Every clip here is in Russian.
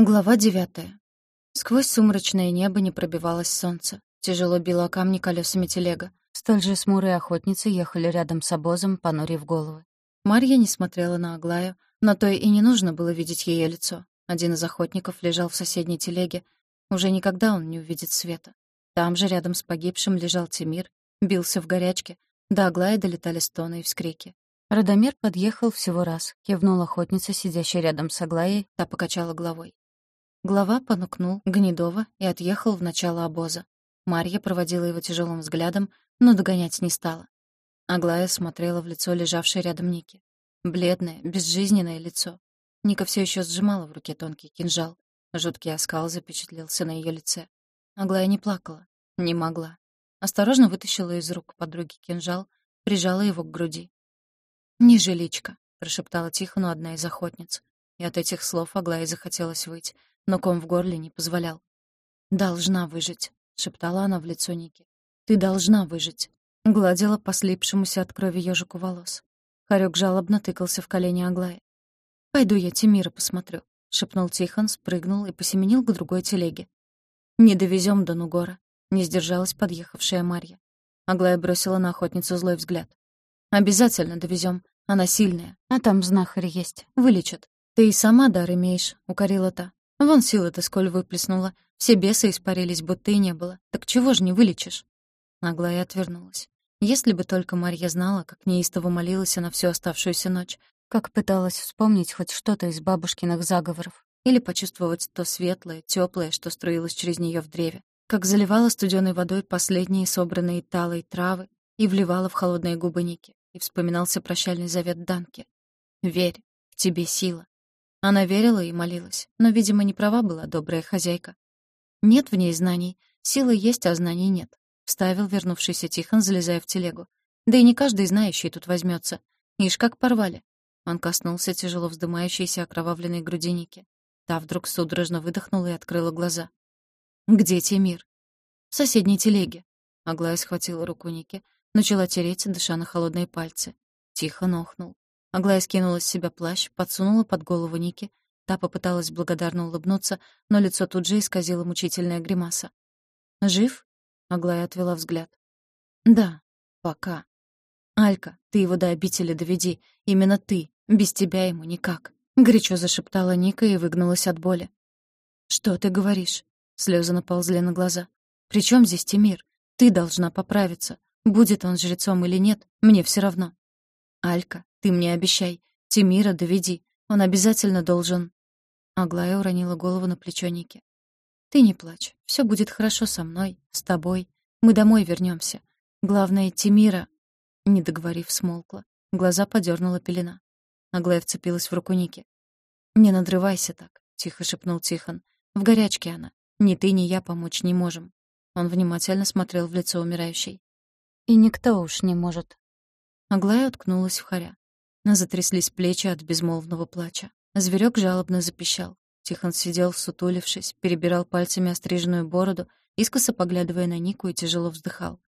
Глава девятая. Сквозь сумрачное небо не пробивалось солнце. Тяжело било камни колесами телега. Столь же смурые охотницы ехали рядом с обозом, понурив головы. Марья не смотрела на Аглаю, но то и не нужно было видеть ее лицо. Один из охотников лежал в соседней телеге. Уже никогда он не увидит света. Там же, рядом с погибшим, лежал Тимир, бился в горячке. До Аглаи долетали стоны и вскрики. Радомир подъехал всего раз, кивнул охотница, сидящая рядом с Аглаей, та покачала головой. Глава понукнул Гнедова и отъехал в начало обоза. Марья проводила его тяжелым взглядом, но догонять не стала. Аглая смотрела в лицо лежавшей рядом Ники. Бледное, безжизненное лицо. Ника все еще сжимала в руке тонкий кинжал. Жуткий оскал запечатлелся на ее лице. Аглая не плакала. Не могла. Осторожно вытащила из рук подруги кинжал, прижала его к груди. «Не жиличка», — прошептала Тихону одна из охотниц. И от этих слов Аглае захотелось выйти но ком в горле не позволял. «Должна выжить», — шептала она в лицо Ники. «Ты должна выжить», — гладила по слипшемуся от крови ежику волос. Харек жалобно тыкался в колени Аглаи. «Пойду я Тимира посмотрю», — шепнул Тихон, спрыгнул и посеменил к другой телеге. «Не довезем до Нугора», — не сдержалась подъехавшая Марья. Аглая бросила на охотницу злой взгляд. «Обязательно довезем. Она сильная. А там знахарь есть. Вылечат. Ты и сама дар имеешь», — укорила та. Вон силы-то сколь выплеснула. Все бесы испарились, будто и не было. Так чего ж не вылечишь?» Аглая отвернулась. Если бы только Марья знала, как неистово молилась она всю оставшуюся ночь, как пыталась вспомнить хоть что-то из бабушкиных заговоров, или почувствовать то светлое, теплое, что струилось через нее в древе, как заливала студеной водой последние собранные талой травы и вливала в холодные губы Ники, и вспоминался прощальный завет Данки. «Верь, в тебе сила, она верила и молилась, но, видимо, не права была добрая хозяйка. Нет в ней знаний, силы есть, а знаний нет. Вставил вернувшийся Тихон, залезая в телегу. Да и не каждый знающий тут возьмется. Ишь, как порвали. Он коснулся тяжело вздымающейся окровавленной грудиники. Та вдруг судорожно выдохнула и открыла глаза. «Где Тимир?» «В соседней телеге». Аглая схватила руку Ники, начала тереть, дыша на холодные пальцы. Тихо нохнул. Аглая скинула с себя плащ, подсунула под голову Ники. Та попыталась благодарно улыбнуться, но лицо тут же исказило мучительная гримаса. «Жив?» — Аглая отвела взгляд. «Да, пока. Алька, ты его до обители доведи. Именно ты. Без тебя ему никак». Горячо зашептала Ника и выгнулась от боли. «Что ты говоришь?» Слезы наползли на глаза. «При чем здесь Тимир? Ты должна поправиться. Будет он жрецом или нет, мне все равно». «Алька, ты мне обещай. Тимира доведи. Он обязательно должен...» Аглая уронила голову на плечо Ники. «Ты не плачь. Все будет хорошо со мной, с тобой. Мы домой вернемся. Главное, Тимира...» Не договорив, смолкла. Глаза подернула пелена. Аглая вцепилась в руку Ники. «Не надрывайся так», — тихо шепнул Тихон. «В горячке она. Ни ты, ни я помочь не можем». Он внимательно смотрел в лицо умирающей. «И никто уж не может». Аглая уткнулась в хоря. Затряслись плечи от безмолвного плача. Зверек жалобно запищал. Тихон сидел, сутулившись, перебирал пальцами остриженную бороду, искоса поглядывая на Нику и тяжело вздыхал.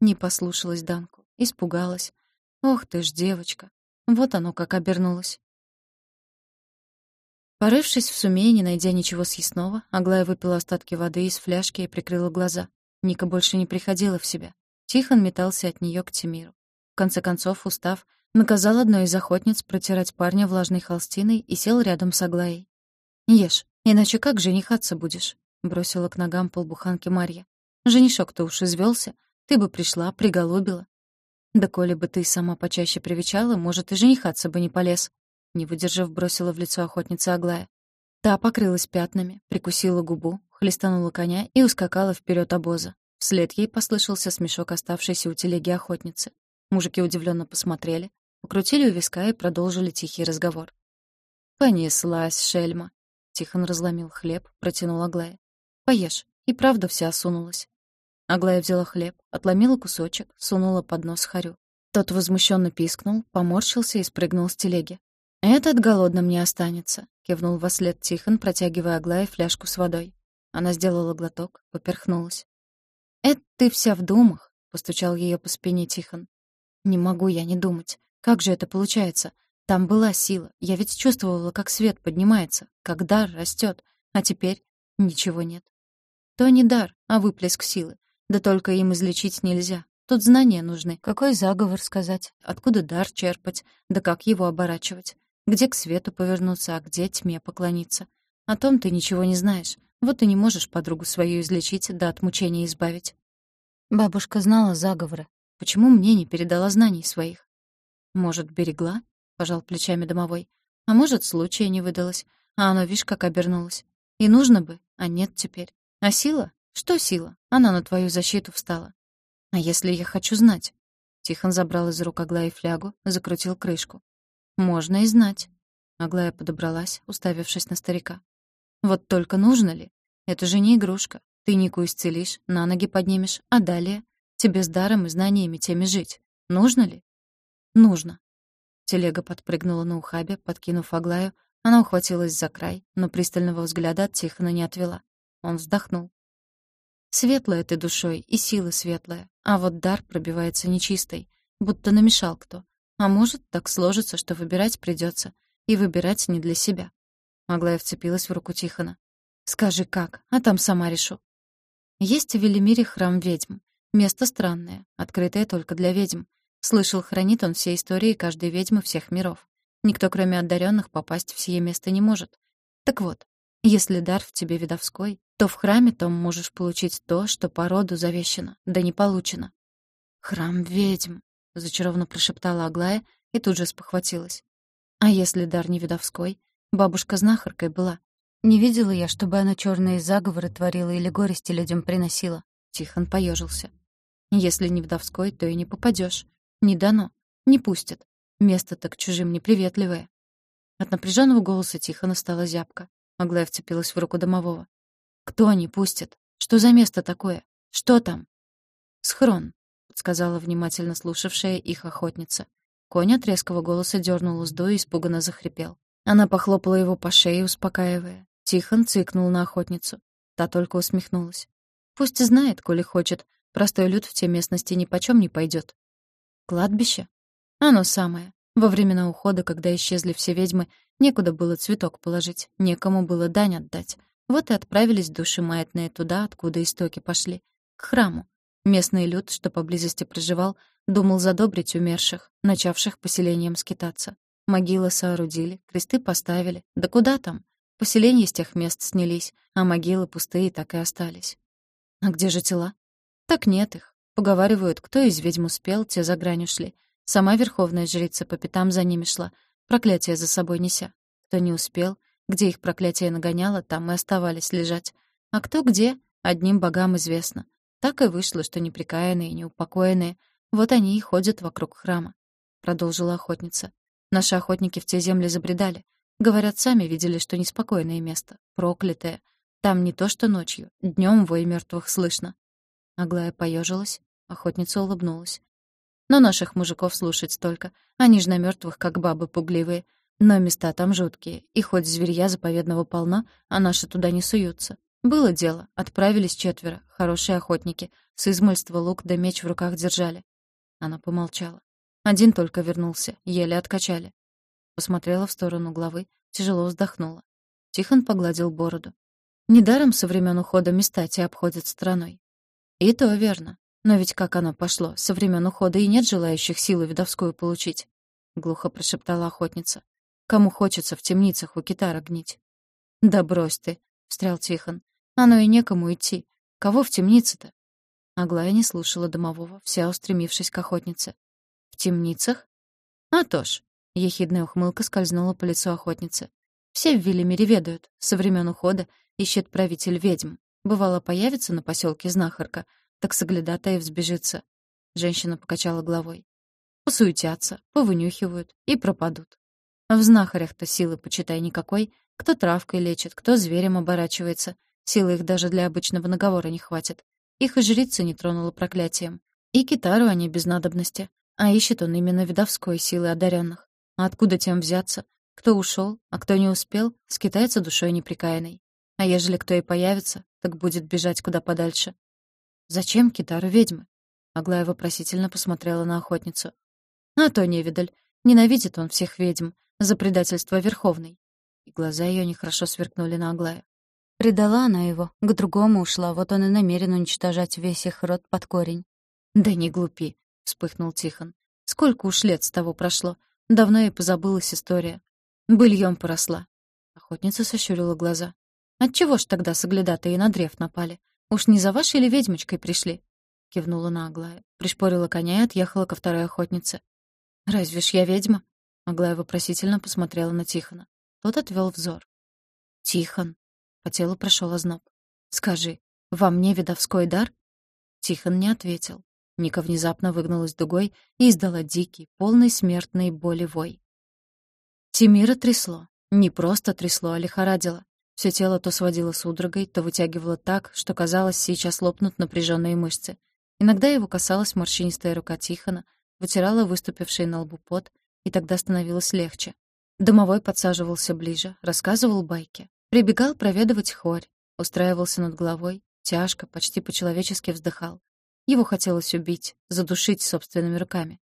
Не послушалась Данку, испугалась. «Ох ты ж, девочка!» Вот оно как обернулось. Порывшись в суме не найдя ничего съестного, Аглая выпила остатки воды из фляжки и прикрыла глаза. Ника больше не приходила в себя. Тихон метался от нее к Тимиру. В конце концов, устав, Наказал одной из охотниц протирать парня влажной холстиной и сел рядом с Аглаей. «Ешь, иначе как женихаться будешь?» — бросила к ногам полбуханки Марья. «Женишок-то уж извелся, ты бы пришла, приголубила». «Да коли бы ты сама почаще привечала, может, и женихаться бы не полез», — не выдержав, бросила в лицо охотницы Аглая. Та покрылась пятнами, прикусила губу, хлестанула коня и ускакала вперед обоза. Вслед ей послышался смешок оставшейся у телеги охотницы. Мужики удивленно посмотрели, Покрутили у виска и продолжили тихий разговор. «Понеслась, шельма!» Тихон разломил хлеб, протянул Аглае. «Поешь». И правда вся осунулась. Аглая взяла хлеб, отломила кусочек, сунула под нос Харю. Тот возмущенно пискнул, поморщился и спрыгнул с телеги. «Этот голодным не останется», — кивнул во след Тихон, протягивая Аглае фляжку с водой. Она сделала глоток, поперхнулась. «Это ты вся в думах», — постучал ее по спине Тихон. «Не могу я не думать. Как же это получается? Там была сила. Я ведь чувствовала, как свет поднимается, как дар растет. А теперь ничего нет. То не дар, а выплеск силы. Да только им излечить нельзя. Тут знания нужны. Какой заговор сказать? Откуда дар черпать? Да как его оборачивать? Где к свету повернуться, а где тьме поклониться? О том ты ничего не знаешь. Вот и не можешь подругу свою излечить, да от мучения избавить. Бабушка знала заговоры. Почему мне не передала знаний своих? Может, берегла? Пожал плечами домовой. А может, случая не выдалось. А оно, видишь, как обернулось. И нужно бы, а нет теперь. А сила? Что сила? Она на твою защиту встала. А если я хочу знать? Тихон забрал из рук Аглаи флягу, закрутил крышку. Можно и знать. Аглая подобралась, уставившись на старика. Вот только нужно ли? Это же не игрушка. Ты Нику исцелишь, на ноги поднимешь, а далее? Тебе с даром и знаниями теми жить. Нужно ли? Нужно. Телега подпрыгнула на ухабе, подкинув Аглаю. Она ухватилась за край, но пристального взгляда от Тихона не отвела. Он вздохнул. Светлая ты душой и сила светлая, а вот дар пробивается нечистой, будто намешал кто. А может, так сложится, что выбирать придется, и выбирать не для себя. Аглая вцепилась в руку Тихона. «Скажи, как, а там сама решу». Есть в Велимире храм ведьм. Место странное, открытое только для ведьм. Слышал, хранит он все истории каждой ведьмы всех миров. Никто, кроме одаренных, попасть в сие место не может. Так вот, если дар в тебе видовской, то в храме том можешь получить то, что по роду завещено, да не получено. «Храм ведьм», — зачарованно прошептала Аглая и тут же спохватилась. «А если дар не видовской? Бабушка знахаркой была. Не видела я, чтобы она черные заговоры творила или горести людям приносила». Тихон поежился. «Если не вдовской, то и не попадешь. Не дано. Не пустят. Место так чужим неприветливое». От напряженного голоса Тихона стала зябко. Аглая вцепилась в руку домового. «Кто они пустят? Что за место такое? Что там?» «Схрон», — сказала внимательно слушавшая их охотница. Конь от резкого голоса дернул узду и испуганно захрипел. Она похлопала его по шее, успокаивая. Тихон цыкнул на охотницу. Та только усмехнулась. «Пусть знает, коли хочет. Простой люд в те местности ни почем не пойдет. «Кладбище?» «Оно самое. Во времена ухода, когда исчезли все ведьмы, некуда было цветок положить, некому было дань отдать. Вот и отправились души маятные туда, откуда истоки пошли, к храму. Местный люд, что поблизости проживал, думал задобрить умерших, начавших поселением скитаться. Могилы соорудили, кресты поставили. Да куда там? Поселения с тех мест снялись, а могилы пустые так и остались. А где же тела? Так нет их. Поговаривают, кто из ведьм успел, те за грань ушли. Сама верховная жрица по пятам за ними шла, проклятие за собой неся. Кто не успел, где их проклятие нагоняло, там и оставались лежать. А кто где, одним богам известно. Так и вышло, что неприкаянные и неупокоенные, вот они и ходят вокруг храма. Продолжила охотница. Наши охотники в те земли забредали. Говорят, сами видели, что неспокойное место, проклятое. Там не то что ночью, днем вой мертвых слышно. Аглая поежилась, охотница улыбнулась. Но наших мужиков слушать столько. Они ж на мертвых, как бабы пугливые. Но места там жуткие, и хоть зверья заповедного полно, а наши туда не суются. Было дело, отправились четверо, хорошие охотники, с измольства лук да меч в руках держали. Она помолчала. Один только вернулся, еле откачали. Посмотрела в сторону главы, тяжело вздохнула. Тихон погладил бороду. Недаром со времен ухода места те обходят стороной. И то верно. Но ведь как оно пошло, со времен ухода и нет желающих силу видовскую получить. Глухо прошептала охотница. Кому хочется в темницах у китара гнить. Да брось ты, встрял Тихон. Оно и некому идти. Кого в темнице-то? Аглая не слушала домового, вся устремившись к охотнице. «В темницах?» «А то ж!» — ехидная ухмылка скользнула по лицу охотницы. «Все в Велимире ведают. Со времен ухода ищет правитель ведьм. Бывало, появится на поселке знахарка, так соглядатая взбежится». Женщина покачала головой. «Посуетятся, повынюхивают и пропадут. В знахарях-то силы, почитай, никакой. Кто травкой лечит, кто зверем оборачивается. Силы их даже для обычного наговора не хватит. Их и жрица не тронула проклятием. И китару они без надобности. А ищет он именно видовской силы одаренных. А откуда тем взяться? Кто ушел, а кто не успел, скитается душой неприкаянной. А ежели кто и появится, так будет бежать куда подальше. «Зачем китару ведьмы?» Аглая вопросительно посмотрела на охотницу. «А то невидаль. Ненавидит он всех ведьм за предательство Верховной». И глаза ее нехорошо сверкнули на Аглаю. Предала она его, к другому ушла, вот он и намерен уничтожать весь их род под корень. «Да не глупи», — вспыхнул Тихон. «Сколько уж лет с того прошло. Давно и позабылась история. Быльем поросла». Охотница сощурила глаза. «Отчего ж тогда соглядатые на древ напали? Уж не за вашей или ведьмочкой пришли?» Кивнула на Аглая, пришпорила коня и отъехала ко второй охотнице. «Разве ж я ведьма?» Аглая вопросительно посмотрела на Тихона. Тот отвел взор. «Тихон!» По телу прошел озноб. «Скажи, во мне видовской дар?» Тихон не ответил. Ника внезапно выгнулась дугой и издала дикий, полный смертной боли вой. Тимира трясло. Не просто трясло, а лихорадило. Всё тело то сводило судорогой, то вытягивало так, что казалось, сейчас лопнут напряженные мышцы. Иногда его касалась морщинистая рука Тихона, вытирала выступивший на лбу пот, и тогда становилось легче. Домовой подсаживался ближе, рассказывал байки. Прибегал проведывать хорь, устраивался над головой, тяжко, почти по-человечески вздыхал. Его хотелось убить, задушить собственными руками.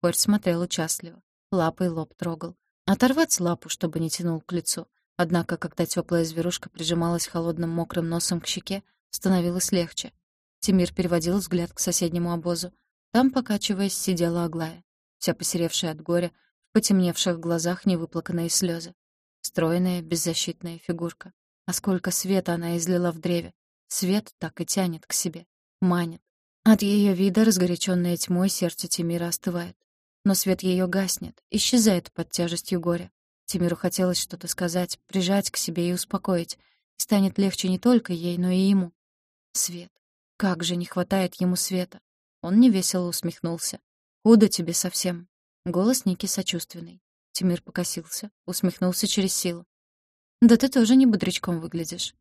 Хорь смотрел участливо, лапой лоб трогал. Оторвать лапу, чтобы не тянул к лицу. Однако, когда теплая зверушка прижималась холодным мокрым носом к щеке, становилось легче. Тимир переводил взгляд к соседнему обозу. Там, покачиваясь, сидела Аглая, вся посеревшая от горя, в потемневших глазах невыплаканные слезы. Стройная, беззащитная фигурка. А сколько света она излила в древе. Свет так и тянет к себе, манит. От ее вида, разгоряченное тьмой, сердце Тимира остывает. Но свет ее гаснет, исчезает под тяжестью горя. Тимиру хотелось что-то сказать, прижать к себе и успокоить. И станет легче не только ей, но и ему. Свет. Как же не хватает ему света. Он невесело усмехнулся. «Худо тебе совсем». Голос Ники сочувственный. Тимир покосился, усмехнулся через силу. «Да ты тоже не бодрячком выглядишь».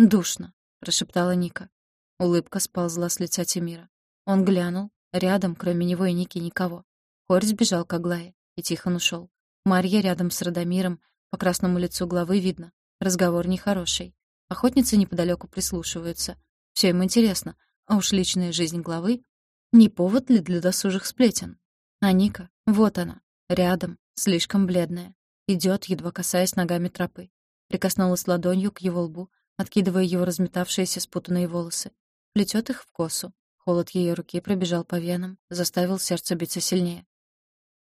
«Душно», — прошептала Ника. Улыбка сползла с лица Тимира. Он глянул. Рядом, кроме него и Ники, никого. Хорь сбежал к Аглае, и Тихон ушел. Марья рядом с Радомиром. По красному лицу главы видно. Разговор нехороший. Охотницы неподалеку прислушиваются. Все им интересно. А уж личная жизнь главы — не повод ли для досужих сплетен? А Ника, вот она, рядом, слишком бледная. Идет, едва касаясь ногами тропы. Прикоснулась ладонью к его лбу, откидывая его разметавшиеся спутанные волосы плетет их в косу. Холод ее руки пробежал по венам, заставил сердце биться сильнее.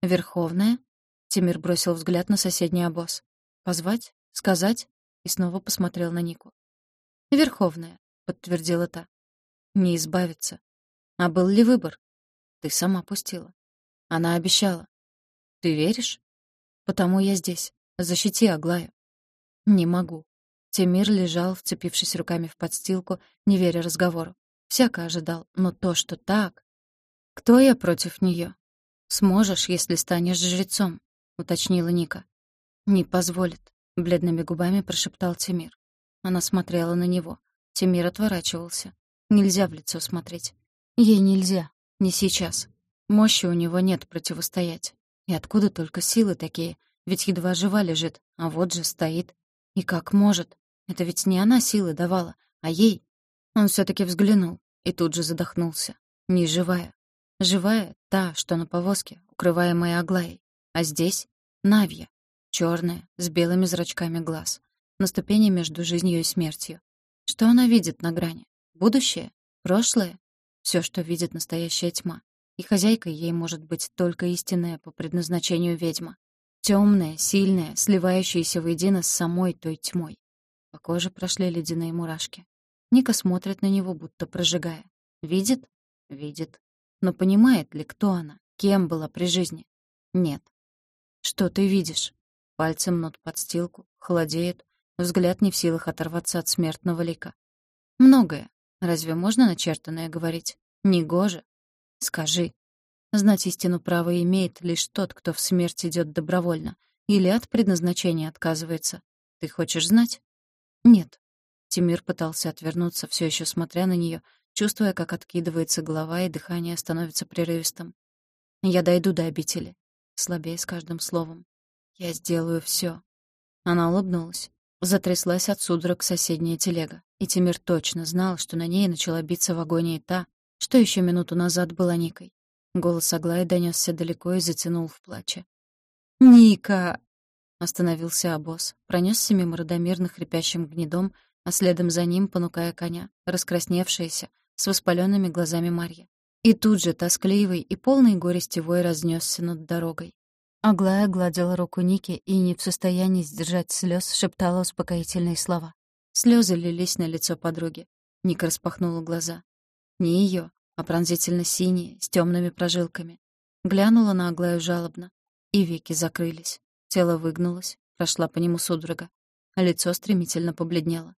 «Верховная?» Тимир бросил взгляд на соседний обоз. «Позвать? Сказать?» И снова посмотрел на Нику. «Верховная», — подтвердила та. «Не избавиться. А был ли выбор?» «Ты сама пустила». Она обещала. «Ты веришь?» «Потому я здесь. Защити Аглаю». «Не могу. Тимир лежал, вцепившись руками в подстилку, не веря разговору. Всяко ожидал, но то, что так... «Кто я против нее? «Сможешь, если станешь жрецом», — уточнила Ника. «Не позволит», — бледными губами прошептал Тимир. Она смотрела на него. Тимир отворачивался. Нельзя в лицо смотреть. Ей нельзя. Не сейчас. Мощи у него нет противостоять. И откуда только силы такие? Ведь едва жива лежит, а вот же стоит. И как может? Это ведь не она силы давала, а ей. Он все таки взглянул и тут же задохнулся. Не живая. Живая — та, что на повозке, укрываемая Аглаей. А здесь — Навья, черная, с белыми зрачками глаз, на ступени между жизнью и смертью. Что она видит на грани? Будущее? Прошлое? Все, что видит настоящая тьма. И хозяйкой ей может быть только истинная по предназначению ведьма. Темная, сильная, сливающаяся воедино с самой той тьмой. По коже прошли ледяные мурашки. Ника смотрит на него, будто прожигая. Видит? Видит. Но понимает ли, кто она? Кем была при жизни? Нет. Что ты видишь? Пальцы мнут подстилку, холодеют, взгляд не в силах оторваться от смертного лика. Многое. Разве можно начертанное говорить? Негоже. Скажи. Знать истину право имеет лишь тот, кто в смерть идет добровольно или от предназначения отказывается. Ты хочешь знать? «Нет». Тимир пытался отвернуться, все еще смотря на нее, чувствуя, как откидывается голова и дыхание становится прерывистым. «Я дойду до обители», слабее с каждым словом. «Я сделаю все. Она улыбнулась. Затряслась от судорог соседняя телега, и Тимир точно знал, что на ней начала биться в агонии та, что еще минуту назад была Никой. Голос Аглаи донесся далеко и затянул в плаче. «Ника!» Остановился обоз, пронесся мимо родомирных хрипящим гнедом, а следом за ним, понукая коня, раскрасневшаяся, с воспаленными глазами Марья. И тут же тоскливый и полный горести вой разнесся над дорогой. Аглая гладила руку Ники и, не в состоянии сдержать слез, шептала успокоительные слова. Слезы лились на лицо подруги. Ника распахнула глаза. Не ее, а пронзительно синие, с темными прожилками. Глянула на Аглаю жалобно, и веки закрылись. Тело выгнулось, прошла по нему судорога. Лицо стремительно побледнело.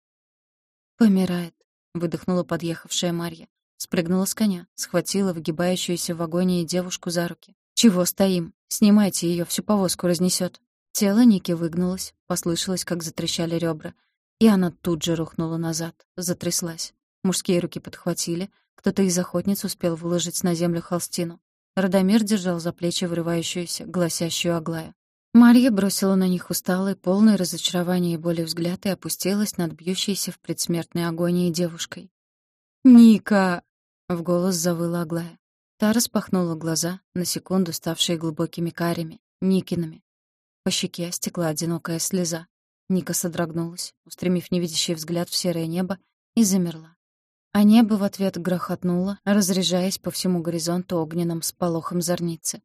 «Помирает», — выдохнула подъехавшая Марья. Спрыгнула с коня, схватила выгибающуюся в вагоне девушку за руки. «Чего стоим? Снимайте ее, всю повозку разнесет. Тело Ники выгнулось, послышалось, как затрещали ребра. И она тут же рухнула назад, затряслась. Мужские руки подхватили, кто-то из охотниц успел выложить на землю холстину. Радомир держал за плечи вырывающуюся, гласящую Аглаю. Марья бросила на них усталый, полный разочарования и боли взгляд и опустилась над бьющейся в предсмертной агонии девушкой. «Ника!» — в голос завыла Аглая. Та распахнула глаза, на секунду ставшие глубокими карями, Никиными. По щеке стекла одинокая слеза. Ника содрогнулась, устремив невидящий взгляд в серое небо, и замерла. А небо в ответ грохотнуло, разряжаясь по всему горизонту огненным сполохом зорницы.